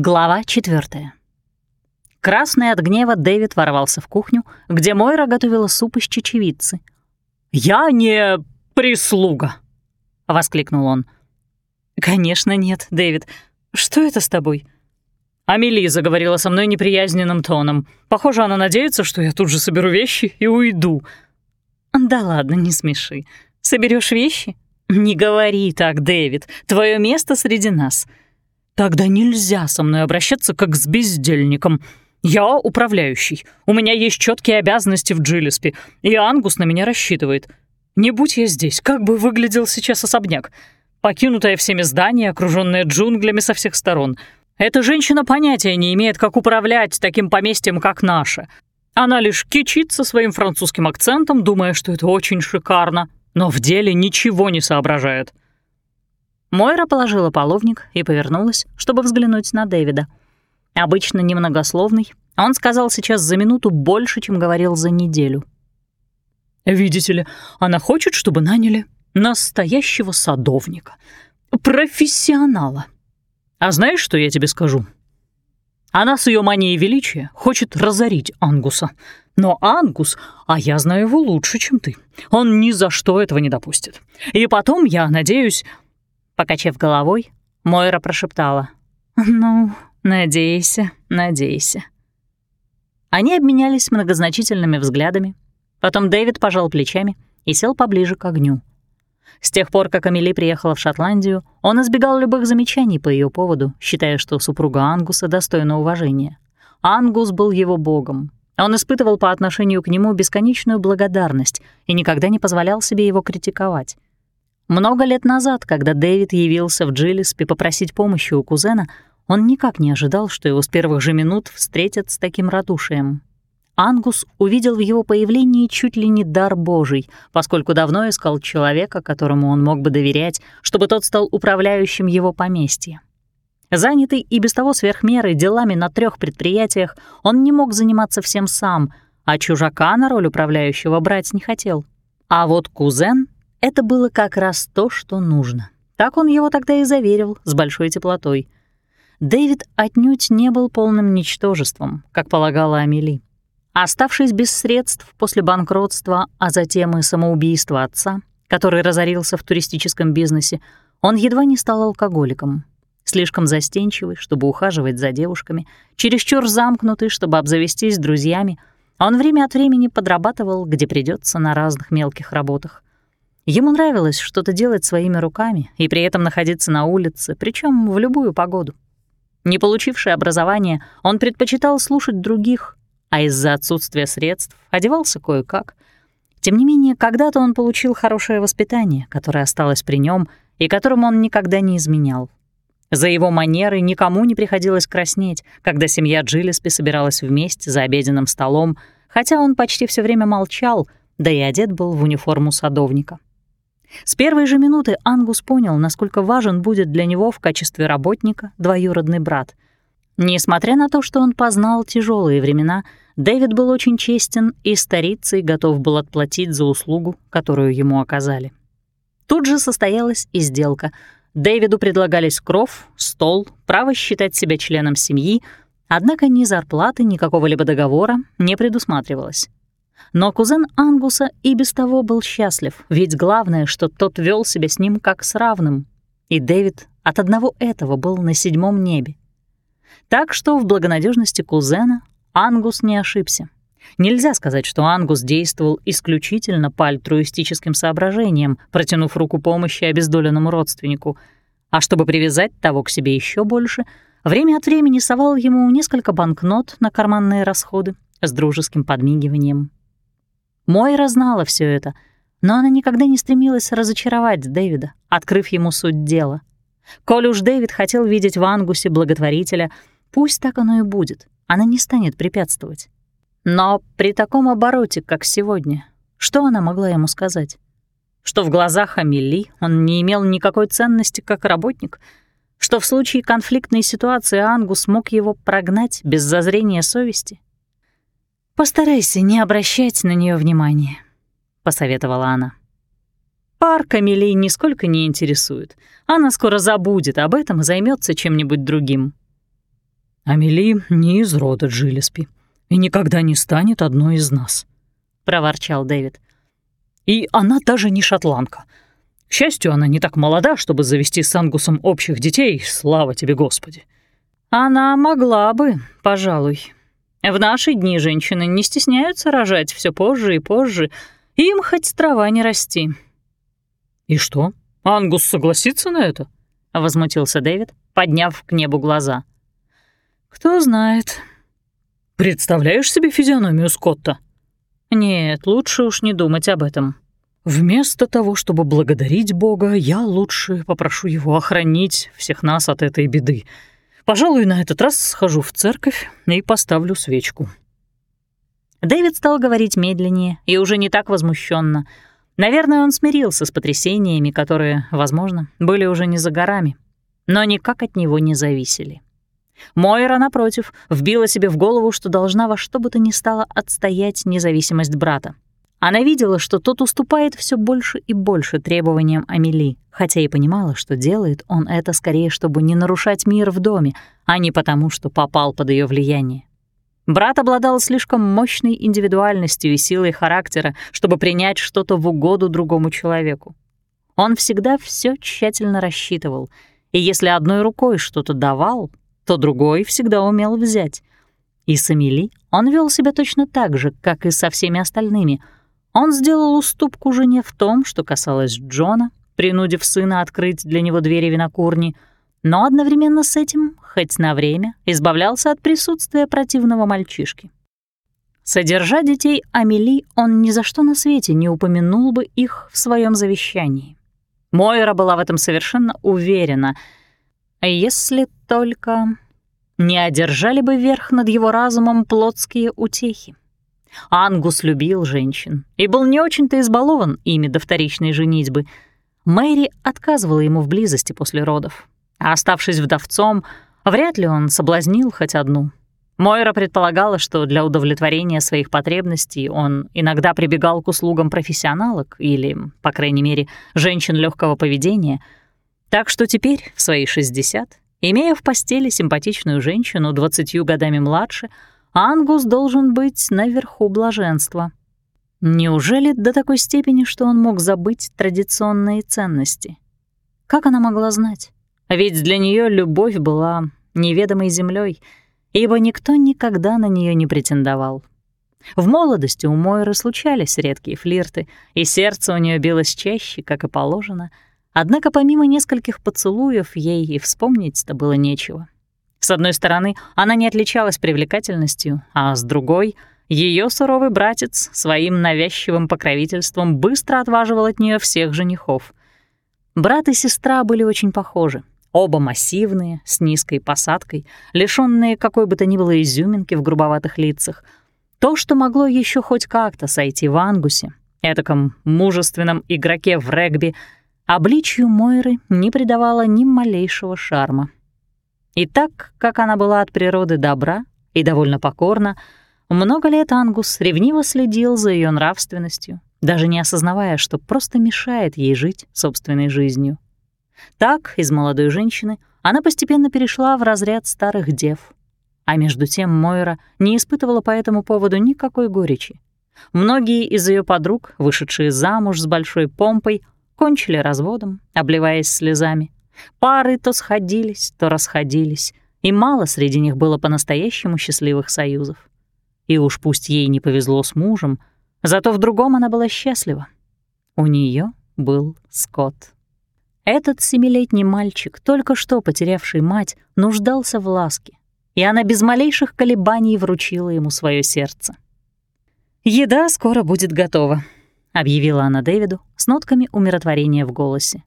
Глава четвертая. Красный от гнева Дэвид ворвался в кухню, где Мойра готовила суп из чечевицы. «Я не прислуга!» — воскликнул он. «Конечно нет, Дэвид. Что это с тобой?» Амели заговорила со мной неприязненным тоном. Похоже, она надеется, что я тут же соберу вещи и уйду. «Да ладно, не смеши. Соберешь вещи? Не говори так, Дэвид. Твое место среди нас». «Тогда нельзя со мной обращаться как с бездельником. Я управляющий. У меня есть четкие обязанности в Джилеспи, и Ангус на меня рассчитывает. Не будь я здесь, как бы выглядел сейчас особняк? Покинутое всеми здание, окруженное джунглями со всех сторон. Эта женщина понятия не имеет, как управлять таким поместьем, как наше. Она лишь кичится своим французским акцентом, думая, что это очень шикарно, но в деле ничего не соображает. Мойра положила половник и повернулась, чтобы взглянуть на Дэвида. Обычно немногословный, он сказал сейчас за минуту больше, чем говорил за неделю. «Видите ли, она хочет, чтобы наняли настоящего садовника, профессионала. А знаешь, что я тебе скажу? Она с ее манией величия хочет разорить Ангуса. Но Ангус, а я знаю его лучше, чем ты, он ни за что этого не допустит. И потом, я надеюсь, Покачав головой, Мойра прошептала. «Ну, надейся, надейся». Они обменялись многозначительными взглядами. Потом Дэвид пожал плечами и сел поближе к огню. С тех пор, как Амели приехала в Шотландию, он избегал любых замечаний по ее поводу, считая, что супруга Ангуса достойна уважения. Ангус был его богом. Он испытывал по отношению к нему бесконечную благодарность и никогда не позволял себе его критиковать. Много лет назад, когда Дэвид явился в Джилиспи попросить помощи у кузена, он никак не ожидал, что его с первых же минут встретят с таким радушием. Ангус увидел в его появлении чуть ли не дар Божий, поскольку давно искал человека, которому он мог бы доверять, чтобы тот стал управляющим его поместья. Занятый и без того сверхмерой делами на трех предприятиях, он не мог заниматься всем сам, а чужака на роль управляющего брать не хотел. А вот кузен это было как раз то, что нужно. Так он его тогда и заверил с большой теплотой. Дэвид отнюдь не был полным ничтожеством, как полагала Амели. Оставшись без средств после банкротства, а затем и самоубийства отца, который разорился в туристическом бизнесе, он едва не стал алкоголиком. Слишком застенчивый, чтобы ухаживать за девушками, чересчур замкнутый, чтобы обзавестись друзьями, он время от времени подрабатывал, где придется на разных мелких работах. Ему нравилось что-то делать своими руками и при этом находиться на улице, причем в любую погоду. Не получивший образование, он предпочитал слушать других, а из-за отсутствия средств одевался кое-как. Тем не менее, когда-то он получил хорошее воспитание, которое осталось при нем и которому он никогда не изменял. За его манеры никому не приходилось краснеть, когда семья Джилеспи собиралась вместе за обеденным столом, хотя он почти все время молчал, да и одет был в униформу садовника. С первой же минуты Ангус понял, насколько важен будет для него в качестве работника двоюродный брат. Несмотря на то, что он познал тяжелые времена, Дэвид был очень честен и старицей готов был отплатить за услугу, которую ему оказали. Тут же состоялась и сделка. Дэвиду предлагались кров, стол, право считать себя членом семьи, однако ни зарплаты, ни какого-либо договора не предусматривалось. Но кузен Ангуса и без того был счастлив, ведь главное, что тот вел себя с ним как с равным. И Дэвид от одного этого был на седьмом небе. Так что в благонадежности кузена Ангус не ошибся. Нельзя сказать, что Ангус действовал исключительно по альтруистическим соображениям, протянув руку помощи обездоленному родственнику. А чтобы привязать того к себе еще больше, время от времени совал ему несколько банкнот на карманные расходы с дружеским подмигиванием. Мойра знала все это, но она никогда не стремилась разочаровать Дэвида, открыв ему суть дела. Коль уж Дэвид хотел видеть в Ангусе благотворителя, пусть так оно и будет, она не станет препятствовать. Но при таком обороте, как сегодня, что она могла ему сказать? Что в глазах Амели он не имел никакой ценности как работник, что в случае конфликтной ситуации Ангус мог его прогнать без зазрения совести — «Постарайся не обращать на нее внимания», — посоветовала она. «Парк Амелии нисколько не интересует. Она скоро забудет об этом и займется чем-нибудь другим». «Амели не из рода Джилеспи и никогда не станет одной из нас», — проворчал Дэвид. «И она даже не шотландка. К счастью, она не так молода, чтобы завести с Ангусом общих детей, слава тебе, Господи». «Она могла бы, пожалуй. В наши дни женщины не стесняются рожать все позже и позже, им хоть трава не расти». «И что, Ангус согласится на это?» — возмутился Дэвид, подняв к небу глаза. «Кто знает». «Представляешь себе физиономию Скотта?» «Нет, лучше уж не думать об этом». «Вместо того, чтобы благодарить Бога, я лучше попрошу его охранить всех нас от этой беды. Пожалуй, на этот раз схожу в церковь и поставлю свечку». Дэвид стал говорить медленнее и уже не так возмущенно. Наверное, он смирился с потрясениями, которые, возможно, были уже не за горами, но никак от него не зависели. Мойра, напротив, вбила себе в голову, что должна во что бы то ни стало отстоять независимость брата. Она видела, что тот уступает все больше и больше требованиям Амели, хотя и понимала, что делает он это скорее, чтобы не нарушать мир в доме, а не потому, что попал под ее влияние. Брат обладал слишком мощной индивидуальностью и силой характера, чтобы принять что-то в угоду другому человеку. Он всегда все тщательно рассчитывал, и если одной рукой что-то давал, то другой всегда умел взять. И с Эмили он вел себя точно так же, как и со всеми остальными. Он сделал уступку жене в том, что касалось Джона, принудив сына открыть для него двери винокурни — но одновременно с этим, хоть на время, избавлялся от присутствия противного мальчишки. Содержа детей Амели, он ни за что на свете не упомянул бы их в своем завещании. Мойра была в этом совершенно уверена, если только не одержали бы верх над его разумом плотские утехи. Ангус любил женщин и был не очень-то избалован ими до вторичной женитьбы. Мэри отказывала ему в близости после родов, а оставшись вдовцом, вряд ли он соблазнил хоть одну. Мойра предполагала, что для удовлетворения своих потребностей он иногда прибегал к услугам профессионалок или, по крайней мере, женщин легкого поведения. Так что теперь, в свои 60, имея в постели симпатичную женщину двадцатью годами младше, Ангус должен быть наверху блаженства. Неужели до такой степени, что он мог забыть традиционные ценности? Как она могла знать? Ведь для нее любовь была неведомой землей, ибо никто никогда на нее не претендовал. В молодости у Мойры случались редкие флирты, и сердце у нее билось чаще, как и положено, однако помимо нескольких поцелуев ей и вспомнить-то было нечего. С одной стороны, она не отличалась привлекательностью, а с другой — ее суровый братец своим навязчивым покровительством быстро отваживал от нее всех женихов. Брат и сестра были очень похожи, Оба массивные, с низкой посадкой, лишённые какой бы то ни было изюминки в грубоватых лицах. То, что могло еще хоть как-то сойти в Ангусе, этаком мужественном игроке в регби, обличью Мойры не придавало ни малейшего шарма. И так, как она была от природы добра и довольно покорна, много лет Ангус ревниво следил за ее нравственностью, даже не осознавая, что просто мешает ей жить собственной жизнью. Так, из молодой женщины она постепенно перешла в разряд старых дев. А между тем Мойра не испытывала по этому поводу никакой горечи. Многие из ее подруг, вышедшие замуж с большой помпой, кончили разводом, обливаясь слезами. Пары то сходились, то расходились, и мало среди них было по-настоящему счастливых союзов. И уж пусть ей не повезло с мужем, зато в другом она была счастлива. У нее был Скотт. Этот семилетний мальчик, только что потерявший мать, нуждался в ласке, и она без малейших колебаний вручила ему свое сердце. «Еда скоро будет готова», — объявила она Дэвиду с нотками умиротворения в голосе.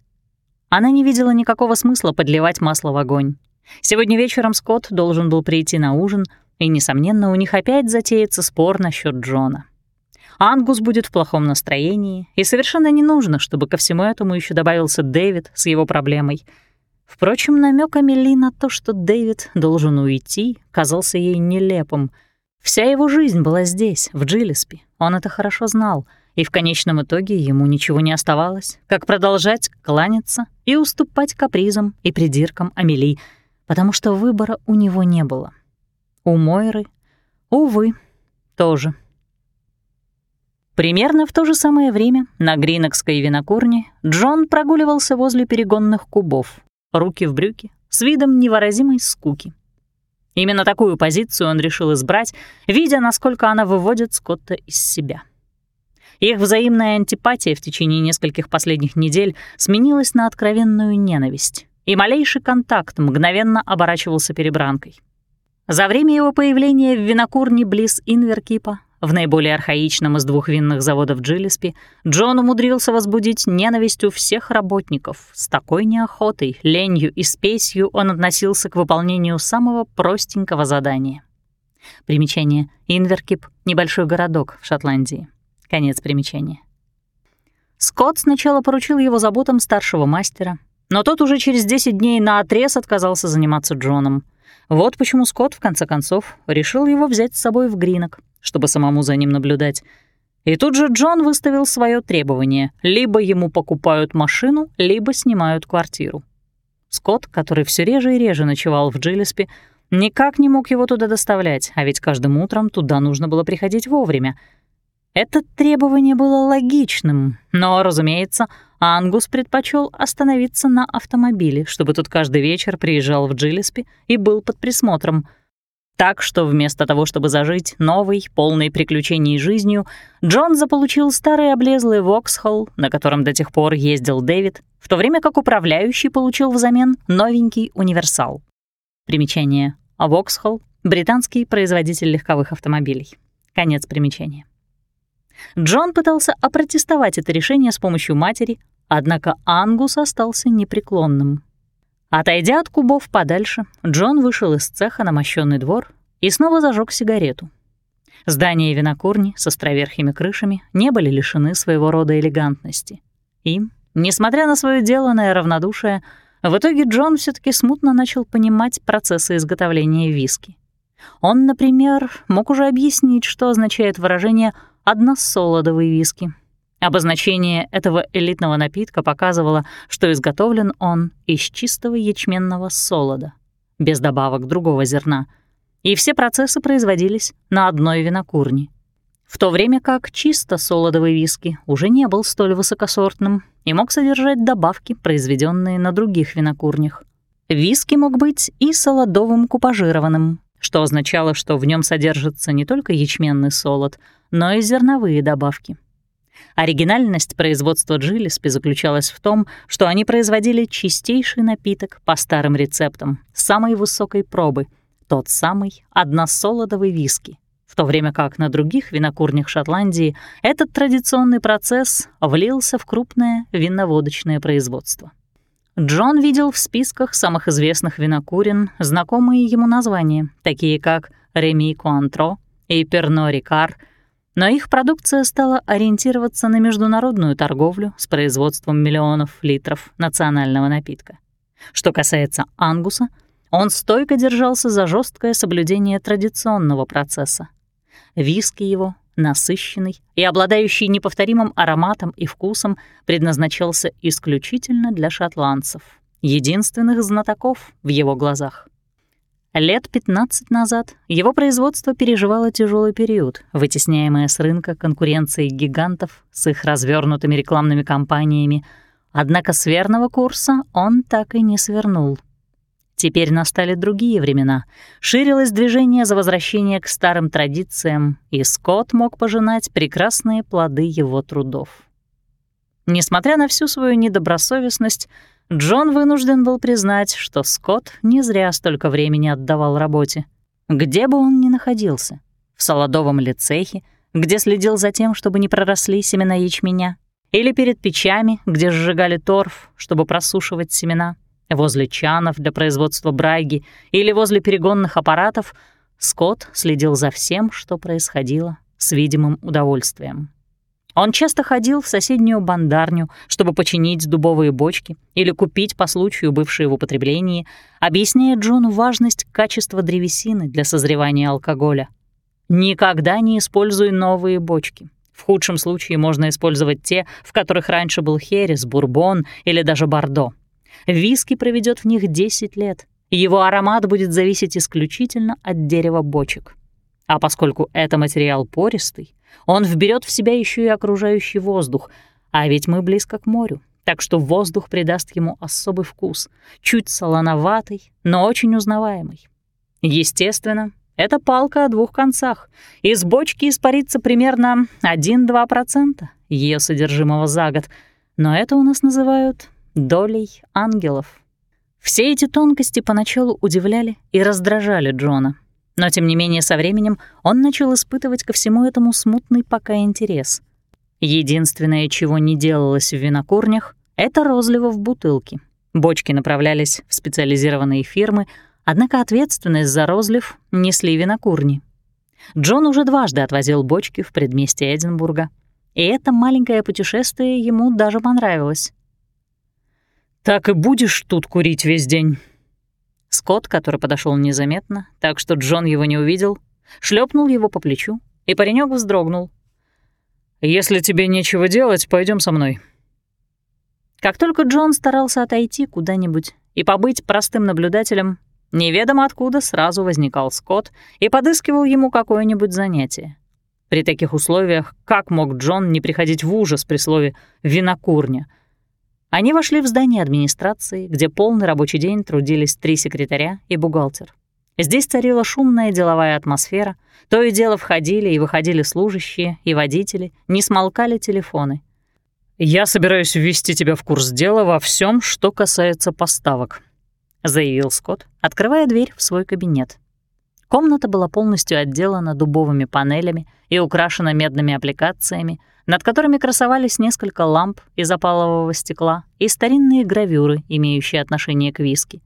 Она не видела никакого смысла подливать масло в огонь. Сегодня вечером Скотт должен был прийти на ужин, и, несомненно, у них опять затеется спор насчет Джона. Ангус будет в плохом настроении, и совершенно не нужно, чтобы ко всему этому еще добавился Дэвид с его проблемой. Впрочем, намек Амели на то, что Дэвид должен уйти, казался ей нелепым. Вся его жизнь была здесь, в Джилеспи. Он это хорошо знал, и в конечном итоге ему ничего не оставалось, как продолжать кланяться и уступать капризам и придиркам Амели, потому что выбора у него не было. У Мойры, увы, тоже. Примерно в то же самое время на Гринокской винокурне Джон прогуливался возле перегонных кубов, руки в брюки, с видом невыразимой скуки. Именно такую позицию он решил избрать, видя, насколько она выводит Скотта из себя. Их взаимная антипатия в течение нескольких последних недель сменилась на откровенную ненависть, и малейший контакт мгновенно оборачивался перебранкой. За время его появления в винокурне близ Инверкипа, в наиболее архаичном из двух винных заводов Джилиспи, Джон умудрился возбудить ненависть у всех работников. С такой неохотой, ленью и спесью он относился к выполнению самого простенького задания. Примечание. Инверкип — небольшой городок в Шотландии. Конец примечания. Скотт сначала поручил его заботам старшего мастера, но тот уже через 10 дней наотрез отказался заниматься Джоном. Вот почему Скотт, в конце концов, решил его взять с собой в Гринок, чтобы самому за ним наблюдать. И тут же Джон выставил свое требование — либо ему покупают машину, либо снимают квартиру. Скотт, который все реже и реже ночевал в Джилеспи, никак не мог его туда доставлять, а ведь каждым утром туда нужно было приходить вовремя — это требование было логичным, но, разумеется, Ангус предпочел остановиться на автомобиле, чтобы тут каждый вечер приезжал в Джилеспи и был под присмотром. Так что вместо того, чтобы зажить новой, полной приключений жизнью, Джон заполучил старый облезлый Воксхолл, на котором до тех пор ездил Дэвид, в то время как управляющий получил взамен новенький универсал. Примечание. Воксхолл — британский производитель легковых автомобилей. Конец примечания. Джон пытался опротестовать это решение с помощью матери, однако Ангус остался непреклонным. Отойдя от кубов подальше, Джон вышел из цеха на мощенный двор и снова зажег сигарету. Здания винокурни с островерхими крышами не были лишены своего рода элегантности. И, несмотря на свое деланное равнодушие, в итоге Джон все таки смутно начал понимать процессы изготовления виски. Он, например, мог уже объяснить, что означает выражение односолодовый виски. Обозначение этого элитного напитка показывало, что изготовлен он из чистого ячменного солода, без добавок другого зерна, и все процессы производились на одной винокурне. В то время как чисто солодовый виски уже не был столь высокосортным и мог содержать добавки, произведенные на других винокурнях. Виски мог быть и солодовым купажированным, что означало, что в нем содержится не только ячменный солод, но и зерновые добавки. Оригинальность производства Джилиспи заключалась в том, что они производили чистейший напиток по старым рецептам, самой высокой пробы, тот самый односолодовый виски, в то время как на других винокурнях Шотландии этот традиционный процесс влился в крупное виноводочное производство. Джон видел в списках самых известных винокурен знакомые ему названия, такие как Реми Куантро и Перно Рикар, но их продукция стала ориентироваться на международную торговлю с производством миллионов литров национального напитка. Что касается Ангуса, он стойко держался за жесткое соблюдение традиционного процесса. Виски его насыщенный и обладающий неповторимым ароматом и вкусом, предназначался исключительно для шотландцев, единственных знатоков в его глазах. Лет 15 назад его производство переживало тяжелый период, вытесняемое с рынка конкуренцией гигантов с их развернутыми рекламными кампаниями, однако с верного курса он так и не свернул — Теперь настали другие времена. Ширилось движение за возвращение к старым традициям, и Скотт мог пожинать прекрасные плоды его трудов. Несмотря на всю свою недобросовестность, Джон вынужден был признать, что Скотт не зря столько времени отдавал работе. Где бы он ни находился — в солодовом лицехе, где следил за тем, чтобы не проросли семена ячменя, или перед печами, где сжигали торф, чтобы просушивать семена — возле чанов для производства браги или возле перегонных аппаратов, Скотт следил за всем, что происходило, с видимым удовольствием. Он часто ходил в соседнюю бандарню, чтобы починить дубовые бочки или купить по случаю бывшие в употреблении, объясняя Джону важность качества древесины для созревания алкоголя. Никогда не используй новые бочки. В худшем случае можно использовать те, в которых раньше был херес, бурбон или даже бордо. Виски проведет в них 10 лет, его аромат будет зависеть исключительно от дерева бочек. А поскольку это материал пористый, он вберет в себя еще и окружающий воздух, а ведь мы близко к морю, так что воздух придаст ему особый вкус, чуть солоноватый, но очень узнаваемый. Естественно, это палка о двух концах. Из бочки испарится примерно 1-2% ее содержимого за год, но это у нас называют долей ангелов. Все эти тонкости поначалу удивляли и раздражали Джона, но тем не менее со временем он начал испытывать ко всему этому смутный пока интерес. Единственное, чего не делалось в винокурнях, это розливо в бутылки. Бочки направлялись в специализированные фирмы, однако ответственность за розлив несли винокурни. Джон уже дважды отвозил бочки в предместье Эдинбурга, и это маленькое путешествие ему даже понравилось. «Так и будешь тут курить весь день?» Скотт, который подошел незаметно, так что Джон его не увидел, шлепнул его по плечу, и паренек вздрогнул. «Если тебе нечего делать, пойдем со мной». Как только Джон старался отойти куда-нибудь и побыть простым наблюдателем, неведомо откуда сразу возникал Скотт и подыскивал ему какое-нибудь занятие. При таких условиях как мог Джон не приходить в ужас при слове «винокурня», они вошли в здание администрации, где полный рабочий день трудились три секретаря и бухгалтер. Здесь царила шумная деловая атмосфера, то и дело входили и выходили служащие и водители, не смолкали телефоны. «Я собираюсь ввести тебя в курс дела во всем, что касается поставок», — заявил Скотт, открывая дверь в свой кабинет. Комната была полностью отделана дубовыми панелями и украшена медными аппликациями, над которыми красовались несколько ламп из опалового стекла и старинные гравюры, имеющие отношение к виски.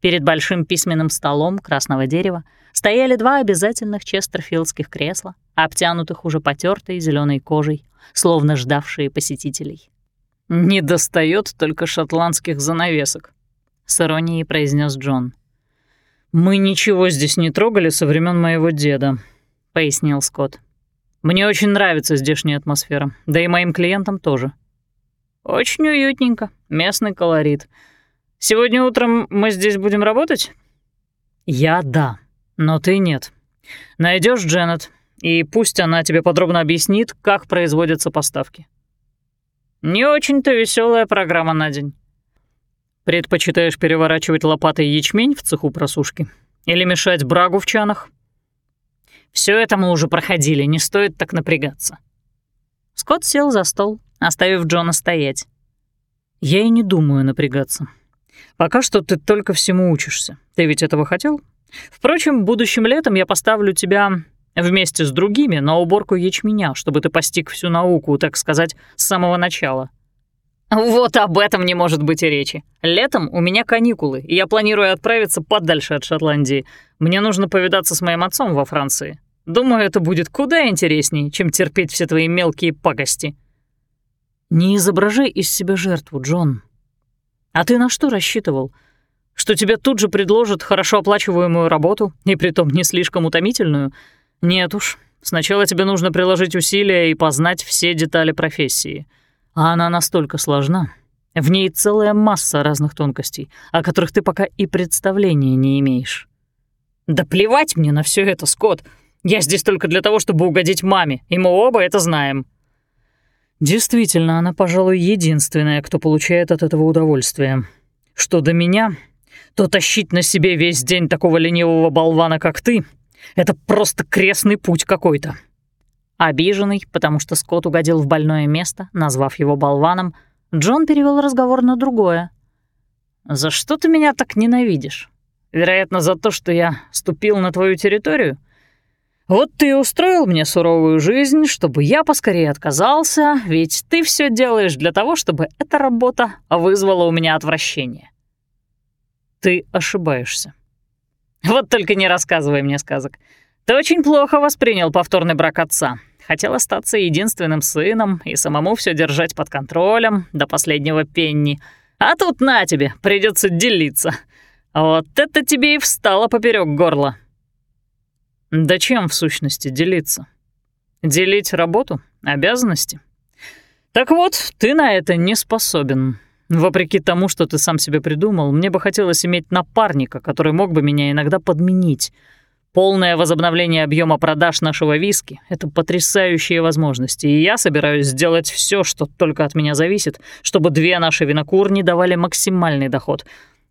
Перед большим письменным столом красного дерева стояли два обязательных честерфилдских кресла, обтянутых уже потертой зеленой кожей, словно ждавшие посетителей. «Не достает только шотландских занавесок», — с иронией произнес Джон. «Мы ничего здесь не трогали со времен моего деда», — пояснил Скотт. «Мне очень нравится здешняя атмосфера, да и моим клиентам тоже». «Очень уютненько, местный колорит. Сегодня утром мы здесь будем работать?» «Я — да, но ты — нет. Найдешь Дженнет, и пусть она тебе подробно объяснит, как производятся поставки». «Не очень-то веселая программа на день». Предпочитаешь переворачивать лопатой ячмень в цеху просушки? Или мешать брагу в чанах? Все это мы уже проходили, не стоит так напрягаться. Скотт сел за стол, оставив Джона стоять. Я и не думаю напрягаться. Пока что ты только всему учишься. Ты ведь этого хотел? Впрочем, будущим летом я поставлю тебя вместе с другими на уборку ячменя, чтобы ты постиг всю науку, так сказать, с самого начала. Вот об этом не может быть и речи. Летом у меня каникулы, и я планирую отправиться подальше от Шотландии. Мне нужно повидаться с моим отцом во Франции. Думаю, это будет куда интереснее, чем терпеть все твои мелкие пакости. Не изображай из себя жертву, Джон. А ты на что рассчитывал? Что тебе тут же предложат хорошо оплачиваемую работу, и притом не слишком утомительную? Нет уж, сначала тебе нужно приложить усилия и познать все детали профессии — а она настолько сложна. В ней целая масса разных тонкостей, о которых ты пока и представления не имеешь. Да плевать мне на все это, Скотт. Я здесь только для того, чтобы угодить маме, и мы оба это знаем. Действительно, она, пожалуй, единственная, кто получает от этого удовольствие. Что до меня, то тащить на себе весь день такого ленивого болвана, как ты, это просто крестный путь какой-то. Обиженный, потому что Скотт угодил в больное место, назвав его болваном, Джон перевел разговор на другое. «За что ты меня так ненавидишь? Вероятно, за то, что я ступил на твою территорию? Вот ты устроил мне суровую жизнь, чтобы я поскорее отказался, ведь ты все делаешь для того, чтобы эта работа вызвала у меня отвращение». «Ты ошибаешься». «Вот только не рассказывай мне сказок. Ты очень плохо воспринял повторный брак отца. Хотел остаться единственным сыном и самому все держать под контролем до последнего пенни. А тут на тебе, придется делиться. Вот это тебе и встало поперек горла. Да чем в сущности делиться? Делить работу, обязанности? Так вот, ты на это не способен. Вопреки тому, что ты сам себе придумал, мне бы хотелось иметь напарника, который мог бы меня иногда подменить. Полное возобновление объема продаж нашего виски — это потрясающие возможности, и я собираюсь сделать все, что только от меня зависит, чтобы две наши винокурни давали максимальный доход.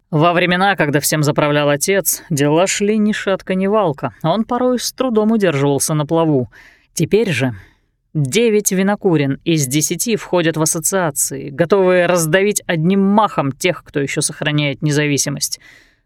Во времена, когда всем заправлял отец, дела шли ни шатка, ни валка, он порой с трудом удерживался на плаву. Теперь же Девять винокурен из десяти входят в ассоциации, готовые раздавить одним махом тех, кто еще сохраняет независимость.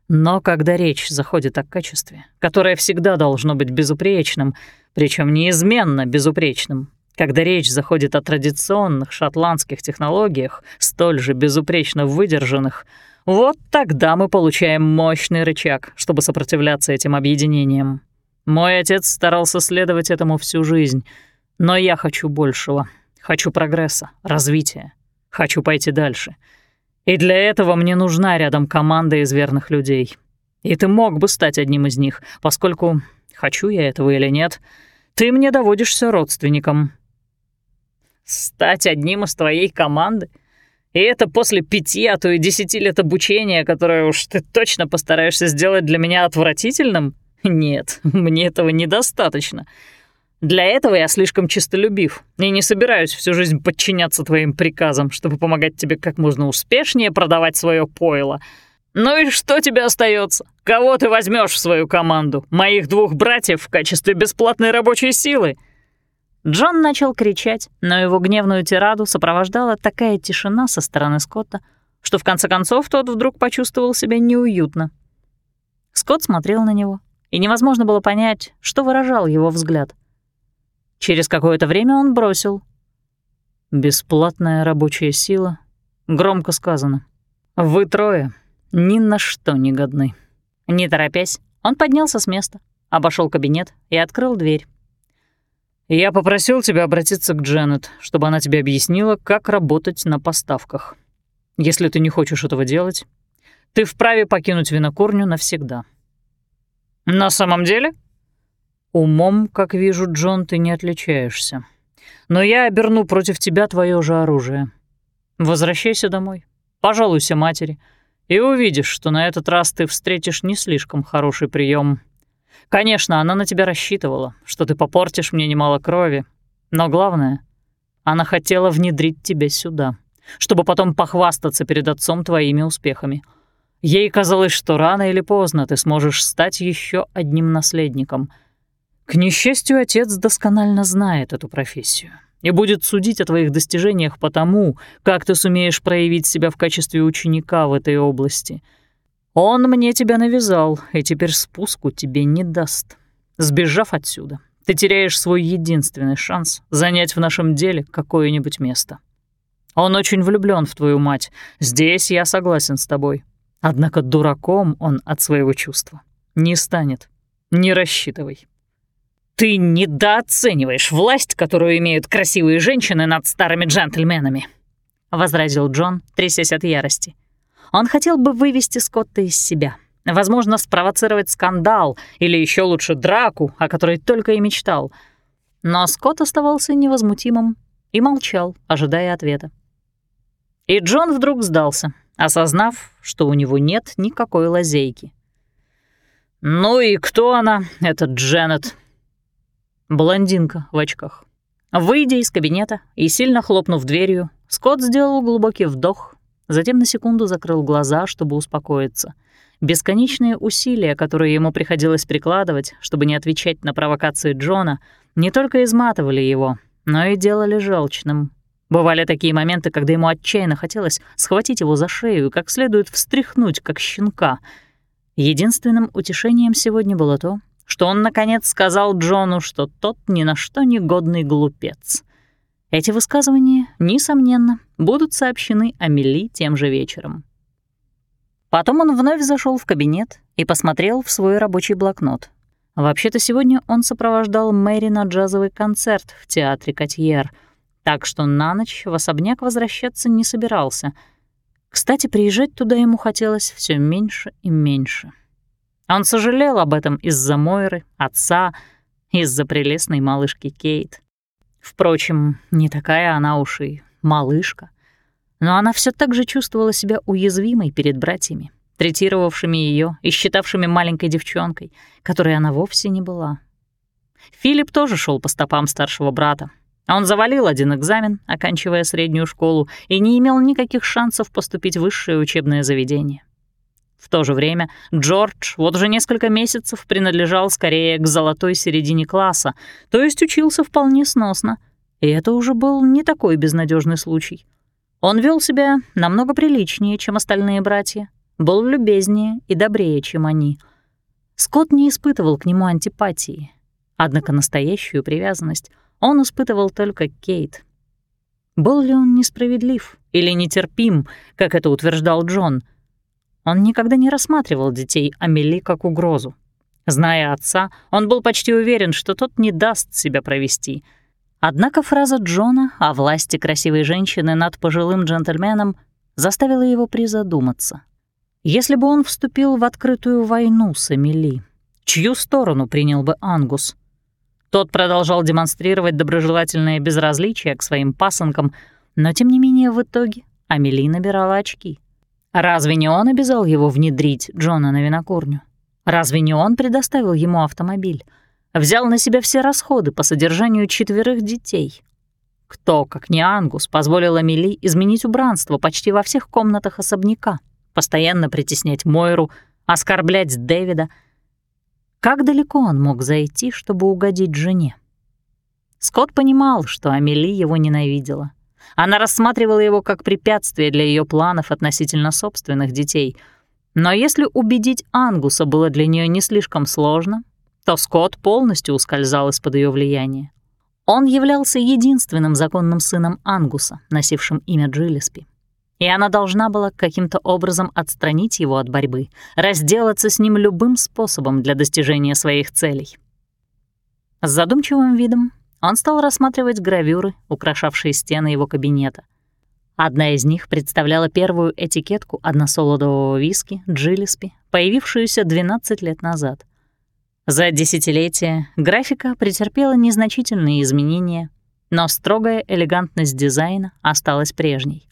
Но когда речь заходит о качестве, которое всегда должно быть безупречным, причем неизменно безупречным, когда речь заходит о традиционных шотландских технологиях, столь же безупречно выдержанных, вот тогда мы получаем мощный рычаг, чтобы сопротивляться этим объединениям. Мой отец старался следовать этому всю жизнь — но я хочу большего. Хочу прогресса, развития. Хочу пойти дальше. И для этого мне нужна рядом команда из верных людей. И ты мог бы стать одним из них, поскольку, хочу я этого или нет, ты мне доводишься родственником. Стать одним из твоей команды? И это после пяти, а то и десяти лет обучения, которое уж ты точно постараешься сделать для меня отвратительным? Нет, мне этого недостаточно. Для этого я слишком чистолюбив и не собираюсь всю жизнь подчиняться твоим приказам, чтобы помогать тебе как можно успешнее продавать свое пойло. Ну и что тебе остается? Кого ты возьмешь в свою команду? Моих двух братьев в качестве бесплатной рабочей силы?» Джон начал кричать, но его гневную тираду сопровождала такая тишина со стороны Скотта, что в конце концов тот вдруг почувствовал себя неуютно. Скотт смотрел на него, и невозможно было понять, что выражал его взгляд. Через какое-то время он бросил. «Бесплатная рабочая сила. Громко сказано. Вы трое ни на что не годны». Не торопясь, он поднялся с места, обошел кабинет и открыл дверь. «Я попросил тебя обратиться к Дженнет, чтобы она тебе объяснила, как работать на поставках. Если ты не хочешь этого делать, ты вправе покинуть винокурню навсегда». «На самом деле?» Умом, как вижу, Джон, ты не отличаешься. Но я оберну против тебя твое же оружие. Возвращайся домой, пожалуйся матери, и увидишь, что на этот раз ты встретишь не слишком хороший прием. Конечно, она на тебя рассчитывала, что ты попортишь мне немало крови, но главное, она хотела внедрить тебя сюда, чтобы потом похвастаться перед отцом твоими успехами. Ей казалось, что рано или поздно ты сможешь стать еще одним наследником — к несчастью, отец досконально знает эту профессию и будет судить о твоих достижениях по тому, как ты сумеешь проявить себя в качестве ученика в этой области. Он мне тебя навязал, и теперь спуску тебе не даст. Сбежав отсюда, ты теряешь свой единственный шанс занять в нашем деле какое-нибудь место. Он очень влюблен в твою мать. Здесь я согласен с тобой. Однако дураком он от своего чувства не станет. Не рассчитывай. «Ты недооцениваешь власть, которую имеют красивые женщины над старыми джентльменами», — возразил Джон, трясясь от ярости. Он хотел бы вывести Скотта из себя, возможно, спровоцировать скандал или еще лучше драку, о которой только и мечтал. Но Скотт оставался невозмутимым и молчал, ожидая ответа. И Джон вдруг сдался, осознав, что у него нет никакой лазейки. «Ну и кто она, этот Дженнет?» Блондинка в очках. Выйдя из кабинета и сильно хлопнув дверью, Скотт сделал глубокий вдох, затем на секунду закрыл глаза, чтобы успокоиться. Бесконечные усилия, которые ему приходилось прикладывать, чтобы не отвечать на провокации Джона, не только изматывали его, но и делали желчным. Бывали такие моменты, когда ему отчаянно хотелось схватить его за шею и как следует встряхнуть, как щенка. Единственным утешением сегодня было то, что он, наконец, сказал Джону, что тот ни на что не годный глупец. Эти высказывания, несомненно, будут сообщены Амели тем же вечером. Потом он вновь зашел в кабинет и посмотрел в свой рабочий блокнот. Вообще-то сегодня он сопровождал Мэри на джазовый концерт в театре «Котьер», так что на ночь в особняк возвращаться не собирался. Кстати, приезжать туда ему хотелось все меньше и меньше. Он сожалел об этом из-за Мойры, отца, из-за прелестной малышки Кейт. Впрочем, не такая она уж и малышка. Но она все так же чувствовала себя уязвимой перед братьями, третировавшими ее и считавшими маленькой девчонкой, которой она вовсе не была. Филипп тоже шел по стопам старшего брата. Он завалил один экзамен, оканчивая среднюю школу, и не имел никаких шансов поступить в высшее учебное заведение. В то же время Джордж вот уже несколько месяцев принадлежал скорее к золотой середине класса, то есть учился вполне сносно. И это уже был не такой безнадежный случай. Он вел себя намного приличнее, чем остальные братья, был любезнее и добрее, чем они. Скотт не испытывал к нему антипатии, однако настоящую привязанность он испытывал только Кейт. Был ли он несправедлив или нетерпим, как это утверждал Джон — он никогда не рассматривал детей Амели как угрозу. Зная отца, он был почти уверен, что тот не даст себя провести. Однако фраза Джона о власти красивой женщины над пожилым джентльменом заставила его призадуматься. Если бы он вступил в открытую войну с Эмили, чью сторону принял бы Ангус? Тот продолжал демонстрировать доброжелательное безразличие к своим пасынкам, но тем не менее в итоге Амели набирала очки — Разве не он обязал его внедрить Джона на винокурню? Разве не он предоставил ему автомобиль? Взял на себя все расходы по содержанию четверых детей? Кто, как не Ангус, позволил Амели изменить убранство почти во всех комнатах особняка, постоянно притеснять Мойру, оскорблять Дэвида? Как далеко он мог зайти, чтобы угодить жене? Скотт понимал, что Амели его ненавидела. Она рассматривала его как препятствие для ее планов относительно собственных детей. Но если убедить Ангуса было для нее не слишком сложно, то Скотт полностью ускользал из-под ее влияния. Он являлся единственным законным сыном Ангуса, носившим имя Джиллиспи. И она должна была каким-то образом отстранить его от борьбы, разделаться с ним любым способом для достижения своих целей. С задумчивым видом он стал рассматривать гравюры, украшавшие стены его кабинета. Одна из них представляла первую этикетку односолодового виски «Джилиспи», появившуюся 12 лет назад. За десятилетия графика претерпела незначительные изменения, но строгая элегантность дизайна осталась прежней.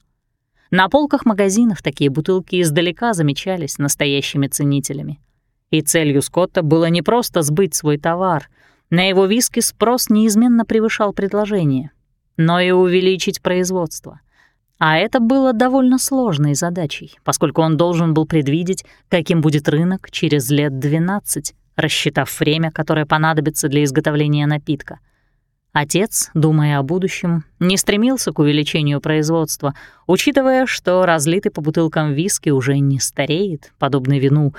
На полках магазинов такие бутылки издалека замечались настоящими ценителями. И целью Скотта было не просто сбыть свой товар — на его виски спрос неизменно превышал предложение, но и увеличить производство. А это было довольно сложной задачей, поскольку он должен был предвидеть, каким будет рынок через лет 12, рассчитав время, которое понадобится для изготовления напитка. Отец, думая о будущем, не стремился к увеличению производства, учитывая, что разлитый по бутылкам виски уже не стареет, подобно вину,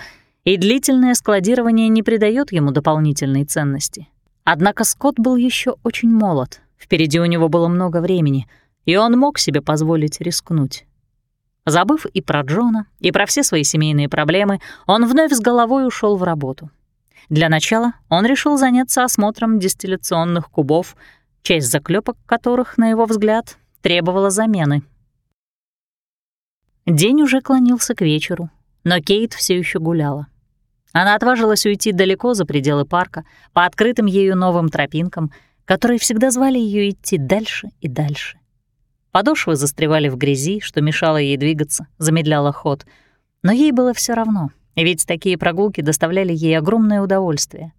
и длительное складирование не придает ему дополнительной ценности. Однако Скотт был еще очень молод, впереди у него было много времени, и он мог себе позволить рискнуть. Забыв и про Джона, и про все свои семейные проблемы, он вновь с головой ушел в работу. Для начала он решил заняться осмотром дистилляционных кубов, часть заклепок которых, на его взгляд, требовала замены. День уже клонился к вечеру, но Кейт все еще гуляла. Она отважилась уйти далеко за пределы парка, по открытым ею новым тропинкам, которые всегда звали ее идти дальше и дальше. Подошвы застревали в грязи, что мешало ей двигаться, замедляло ход. Но ей было все равно, ведь такие прогулки доставляли ей огромное удовольствие.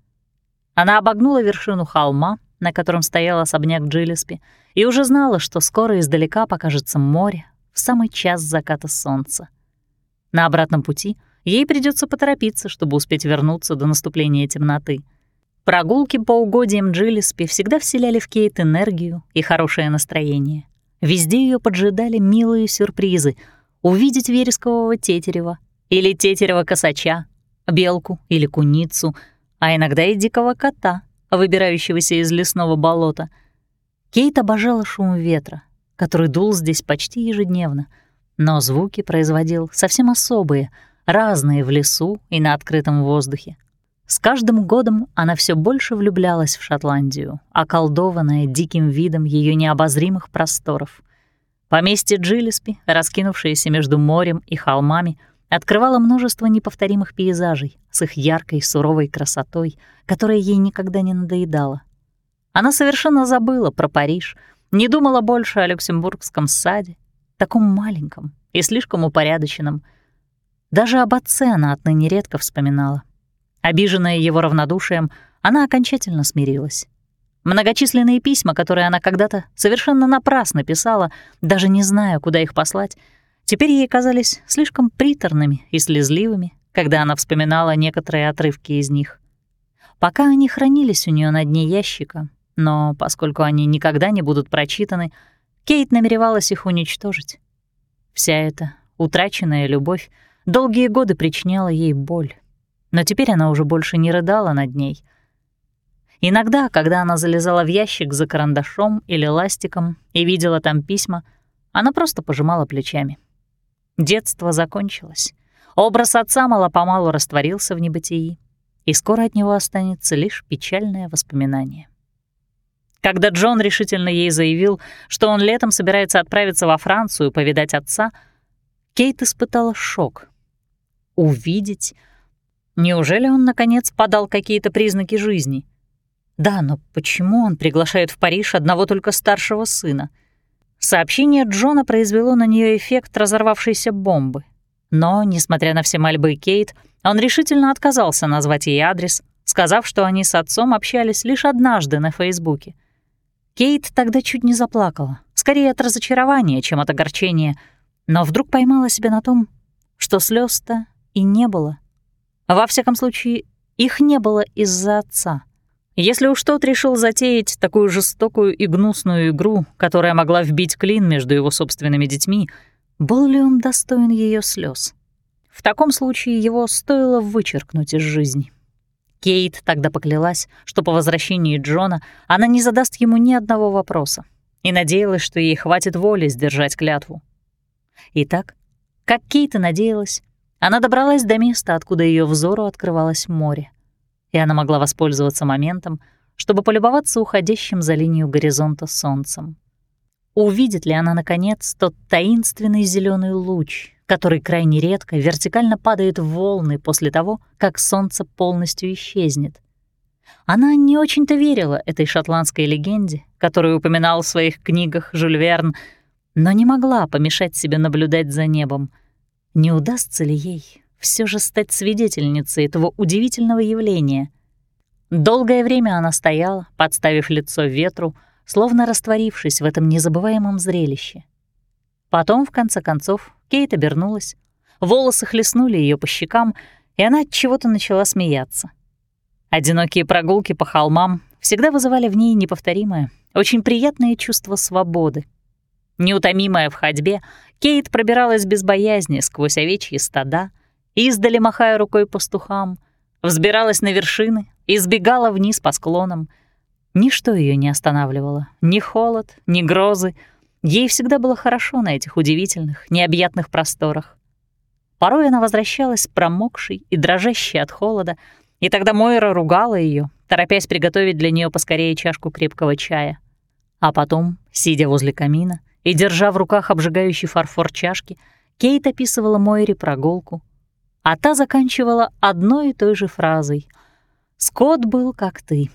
Она обогнула вершину холма, на котором стоял особняк Джиллиспи, и уже знала, что скоро издалека покажется море в самый час заката солнца. На обратном пути — Ей придется поторопиться, чтобы успеть вернуться до наступления темноты. Прогулки по угодьям Джиллиспи всегда вселяли в Кейт энергию и хорошее настроение. Везде ее поджидали милые сюрпризы — увидеть верескового тетерева или тетерева косача, белку или куницу, а иногда и дикого кота, выбирающегося из лесного болота. Кейт обожала шум ветра, который дул здесь почти ежедневно, но звуки производил совсем особые — разные в лесу и на открытом воздухе. С каждым годом она все больше влюблялась в Шотландию, околдованная диким видом ее необозримых просторов. Поместье Джиллиспи, раскинувшееся между морем и холмами, открывало множество неповторимых пейзажей с их яркой суровой красотой, которая ей никогда не надоедала. Она совершенно забыла про Париж, не думала больше о Люксембургском саде таком маленьком и слишком упорядоченном. Даже об отце она отныне редко вспоминала. Обиженная его равнодушием, она окончательно смирилась. Многочисленные письма, которые она когда-то совершенно напрасно писала, даже не зная, куда их послать, теперь ей казались слишком приторными и слезливыми, когда она вспоминала некоторые отрывки из них. Пока они хранились у нее на дне ящика, но поскольку они никогда не будут прочитаны, Кейт намеревалась их уничтожить. Вся эта утраченная любовь долгие годы причиняла ей боль, но теперь она уже больше не рыдала над ней — Иногда, когда она залезала в ящик за карандашом или ластиком и видела там письма, она просто пожимала плечами. Детство закончилось. Образ отца мало-помалу растворился в небытии, и скоро от него останется лишь печальное воспоминание. Когда Джон решительно ей заявил, что он летом собирается отправиться во Францию повидать отца, Кейт испытала шок. Увидеть? Неужели он, наконец, подал какие-то признаки жизни — да, но почему он приглашает в Париж одного только старшего сына? Сообщение Джона произвело на нее эффект разорвавшейся бомбы. Но, несмотря на все мольбы Кейт, он решительно отказался назвать ей адрес, сказав, что они с отцом общались лишь однажды на Фейсбуке. Кейт тогда чуть не заплакала, скорее от разочарования, чем от огорчения, но вдруг поймала себя на том, что слез то и не было. Во всяком случае, их не было из-за отца — если уж тот решил затеять такую жестокую и гнусную игру, которая могла вбить клин между его собственными детьми, был ли он достоин ее слез? В таком случае его стоило вычеркнуть из жизни. Кейт тогда поклялась, что по возвращении Джона она не задаст ему ни одного вопроса, и надеялась, что ей хватит воли сдержать клятву. Итак, как Кейт и надеялась, она добралась до места, откуда ее взору открывалось море и она могла воспользоваться моментом, чтобы полюбоваться уходящим за линию горизонта солнцем. Увидит ли она, наконец, тот таинственный зеленый луч, который крайне редко вертикально падает в волны после того, как солнце полностью исчезнет? Она не очень-то верила этой шотландской легенде, которую упоминал в своих книгах Жюль Верн, но не могла помешать себе наблюдать за небом. Не удастся ли ей все же стать свидетельницей этого удивительного явления. Долгое время она стояла, подставив лицо ветру, словно растворившись в этом незабываемом зрелище. Потом, в конце концов, Кейт обернулась, волосы хлестнули ее по щекам, и она от чего-то начала смеяться. Одинокие прогулки по холмам всегда вызывали в ней неповторимое, очень приятное чувство свободы. Неутомимая в ходьбе, Кейт пробиралась без боязни сквозь овечьи стада, издали махая рукой пастухам, взбиралась на вершины и сбегала вниз по склонам. Ничто ее не останавливало, ни холод, ни грозы. Ей всегда было хорошо на этих удивительных, необъятных просторах. Порой она возвращалась промокшей и дрожащей от холода, и тогда Мойра ругала ее, торопясь приготовить для нее поскорее чашку крепкого чая. А потом, сидя возле камина и держа в руках обжигающий фарфор чашки, Кейт описывала Мойре прогулку, а та заканчивала одной и той же фразой. «Скотт был как ты».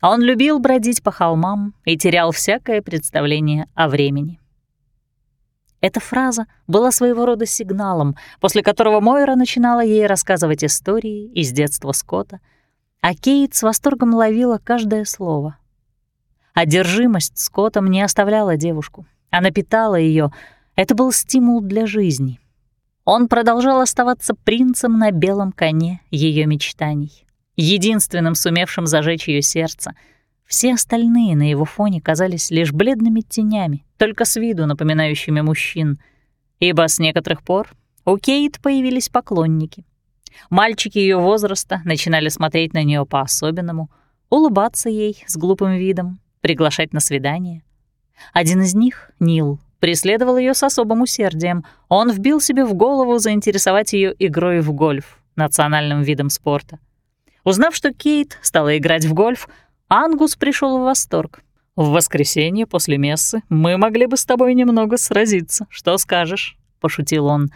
Он любил бродить по холмам и терял всякое представление о времени. Эта фраза была своего рода сигналом, после которого Мойра начинала ей рассказывать истории из детства Скотта, а Кейт с восторгом ловила каждое слово. Одержимость Скоттом не оставляла девушку. Она питала ее. Это был стимул для жизни — он продолжал оставаться принцем на белом коне ее мечтаний, единственным сумевшим зажечь ее сердце. Все остальные на его фоне казались лишь бледными тенями, только с виду напоминающими мужчин, ибо с некоторых пор у Кейт появились поклонники. Мальчики ее возраста начинали смотреть на нее по-особенному, улыбаться ей с глупым видом, приглашать на свидание. Один из них, Нил, преследовал ее с особым усердием. Он вбил себе в голову заинтересовать ее игрой в гольф, национальным видом спорта. Узнав, что Кейт стала играть в гольф, Ангус пришел в восторг. «В воскресенье после мессы мы могли бы с тобой немного сразиться. Что скажешь?» — пошутил он.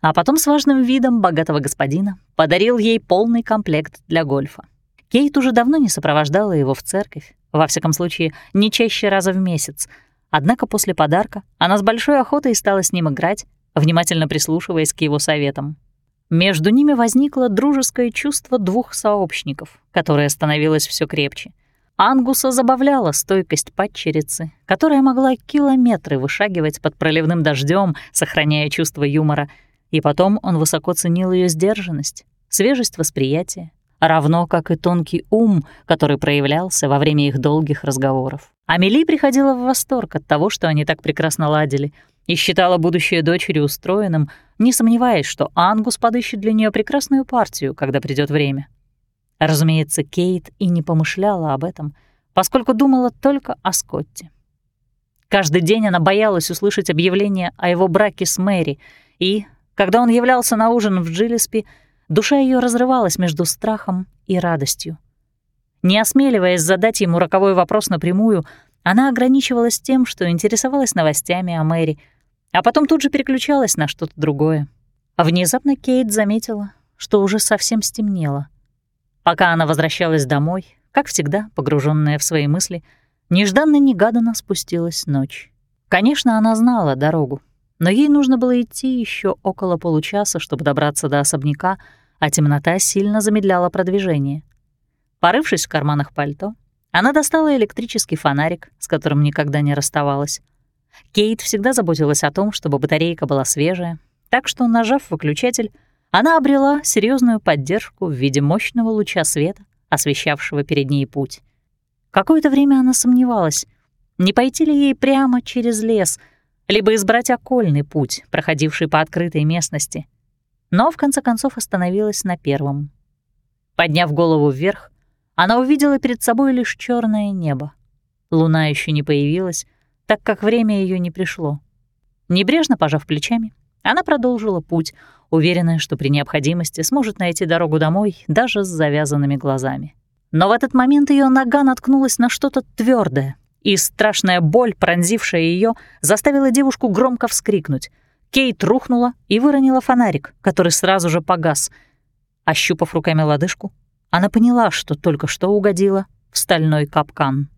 А потом с важным видом богатого господина подарил ей полный комплект для гольфа. Кейт уже давно не сопровождала его в церковь, во всяком случае, не чаще раза в месяц — Однако после подарка она с большой охотой стала с ним играть, внимательно прислушиваясь к его советам. Между ними возникло дружеское чувство двух сообщников, которое становилось все крепче. Ангуса забавляла стойкость падчерицы, которая могла километры вышагивать под проливным дождем, сохраняя чувство юмора, и потом он высоко ценил ее сдержанность, свежесть восприятия, равно как и тонкий ум, который проявлялся во время их долгих разговоров. Амели приходила в восторг от того, что они так прекрасно ладили, и считала будущее дочери устроенным, не сомневаясь, что Ангус подыщет для нее прекрасную партию, когда придет время. Разумеется, Кейт и не помышляла об этом, поскольку думала только о Скотте. Каждый день она боялась услышать объявление о его браке с Мэри, и, когда он являлся на ужин в Джилеспи, душа ее разрывалась между страхом и радостью. Не осмеливаясь задать ему роковой вопрос напрямую, она ограничивалась тем, что интересовалась новостями о Мэри, а потом тут же переключалась на что-то другое. А внезапно Кейт заметила, что уже совсем стемнело. Пока она возвращалась домой, как всегда, погруженная в свои мысли, нежданно-негаданно спустилась ночь. Конечно, она знала дорогу, но ей нужно было идти еще около получаса, чтобы добраться до особняка, а темнота сильно замедляла продвижение — Порывшись в карманах пальто, она достала электрический фонарик, с которым никогда не расставалась. Кейт всегда заботилась о том, чтобы батарейка была свежая, так что, нажав выключатель, она обрела серьезную поддержку в виде мощного луча света, освещавшего перед ней путь. Какое-то время она сомневалась, не пойти ли ей прямо через лес, либо избрать окольный путь, проходивший по открытой местности. Но в конце концов остановилась на первом. Подняв голову вверх, она увидела перед собой лишь черное небо. Луна еще не появилась, так как время ее не пришло. Небрежно пожав плечами, она продолжила путь, уверенная, что при необходимости сможет найти дорогу домой даже с завязанными глазами. Но в этот момент ее нога наткнулась на что-то твердое, и страшная боль, пронзившая ее, заставила девушку громко вскрикнуть. Кейт рухнула и выронила фонарик, который сразу же погас. Ощупав руками лодыжку, она поняла, что только что угодила в стальной капкан.